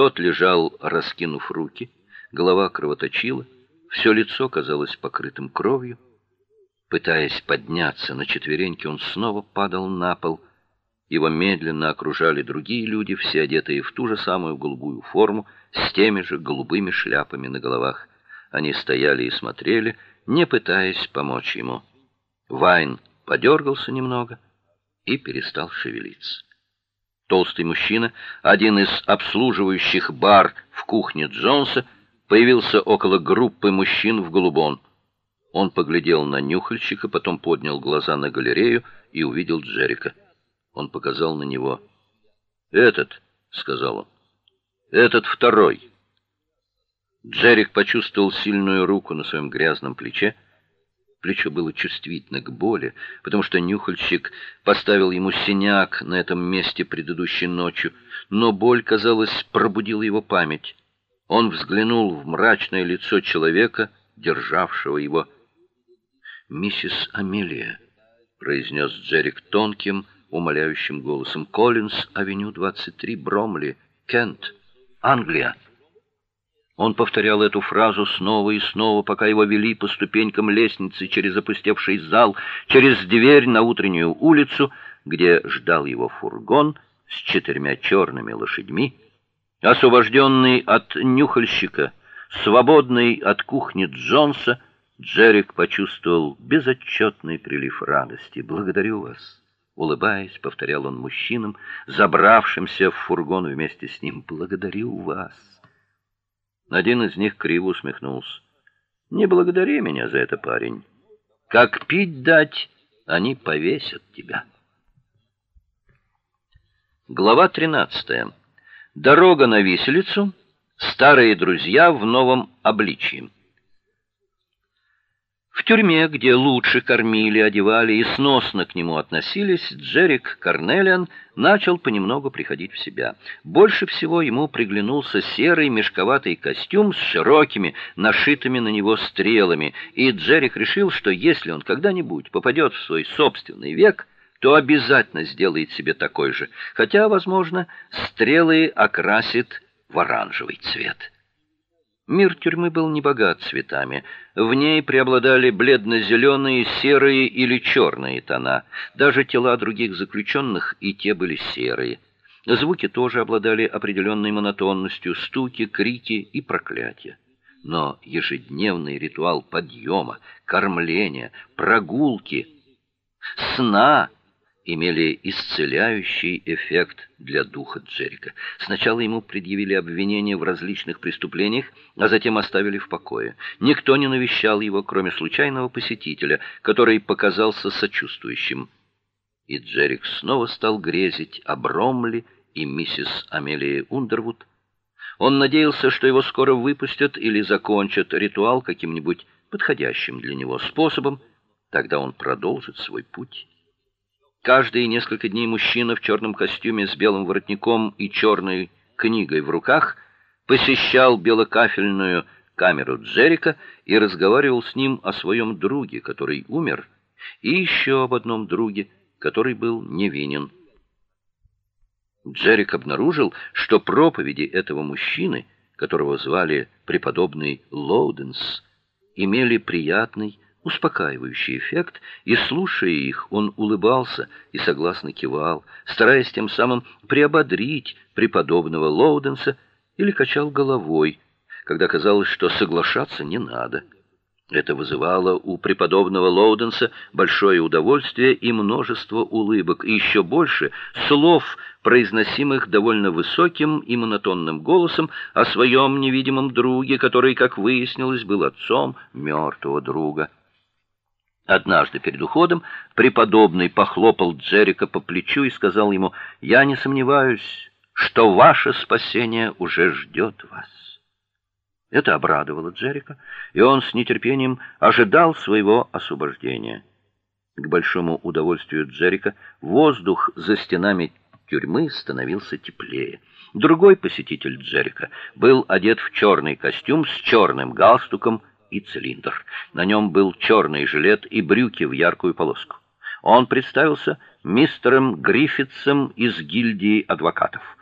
Тот лежал, раскинув руки, голова кровоточила, все лицо казалось покрытым кровью. Пытаясь подняться на четвереньки, он снова падал на пол. Его медленно окружали другие люди, все одетые в ту же самую голубую форму, с теми же голубыми шляпами на головах. Они стояли и смотрели, не пытаясь помочь ему. Вайн подергался немного и перестал шевелиться. Толстый мужчина, один из обслуживающих бар в кухне Джонса, появился около группы мужчин в голубом. Он поглядел на нюхальщика, потом поднял глаза на галерею и увидел Джерика. Он показал на него. "Этот", сказал он. "Этот второй". Джерик почувствовал сильную руку на своем грязном плече. Плечо было чувствительно к боли, потому что нюхальщик поставил ему синяк на этом месте предыдущей ночью, но боль, казалось, пробудила его память. Он взглянул в мрачное лицо человека, державшего его. "Миссис Амелия", произнес Джерик тонким, умоляющим голосом. "Коллинс, авеню 23, Бромли, Кент, Англия". Он повторял эту фразу снова и снова, пока его вели по ступенькам лестницы через опустевший зал, через дверь на утреннюю улицу, где ждал его фургон с четырьмя черными лошадьми, освобожденный от нюхальщика, свободный от кухни Джонса, Джерик почувствовал безотчетный прилив радости. "Благодарю вас", улыбаясь, повторял он мужчинам, забравшимся в фургон вместе с ним. "Благодарю вас". Один из них криво усмехнулся. Не благодари меня за это, парень. Как пить дать, они повесят тебя. Глава 13. Дорога на виселицу. Старые друзья в новом обличии. В тюрьме, где лучше кормили, одевали и сносно к нему относились, Джерик Карнелиан начал понемногу приходить в себя. Больше всего ему приглянулся серый мешковатый костюм с широкими, нашитыми на него стрелами, и Джерик решил, что если он когда-нибудь попадет в свой собственный век, то обязательно сделает себе такой же, хотя, возможно, стрелы окрасит в оранжевый цвет. Мир тюрьмы был не богат цветами. В ней преобладали бледно-зеленые, серые или черные тона. Даже тела других заключенных и те были серые. Звуки тоже обладали определенной монотонностью: стуки, крики и проклятия. Но ежедневный ритуал подъема, кормления, прогулки, сна имели исцеляющий эффект для духа Джерика. Сначала ему предъявили обвинения в различных преступлениях, а затем оставили в покое. Никто не навещал его, кроме случайного посетителя, который показался сочувствующим. И Джерик снова стал грезить о Бромли и миссис Амелии Ундервуд. Он надеялся, что его скоро выпустят или закончат ритуал каким-нибудь подходящим для него способом, тогда он продолжит свой путь. Каждые несколько дней мужчина в черном костюме с белым воротником и черной книгой в руках посещал белокафельную камеру Джерика и разговаривал с ним о своем друге, который умер, и еще об одном друге, который был невинен. Джерик обнаружил, что проповеди этого мужчины, которого звали преподобный Лоуденс, имели приятный успокаивающий эффект, и слушая их, он улыбался и согласно кивал, стараясь тем самым приободрить преподобного Лоуденса или качал головой, когда казалось, что соглашаться не надо. Это вызывало у преподобного Лоуденса большое удовольствие и множество улыбок, и еще больше слов, произносимых довольно высоким и монотонным голосом о своем невидимом друге, который, как выяснилось, был отцом мертвого друга. Однажды перед уходом преподобный похлопал Джерика по плечу и сказал ему: "Я не сомневаюсь, что ваше спасение уже ждет вас". Это обрадовало Джерика, и он с нетерпением ожидал своего освобождения. К большому удовольствию Джерика воздух за стенами тюрьмы становился теплее. Другой посетитель Джерика был одет в черный костюм с черным галстуком и цилиндр. На нем был черный жилет и брюки в яркую полоску. Он представился мистером Гриффитсом из гильдии адвокатов.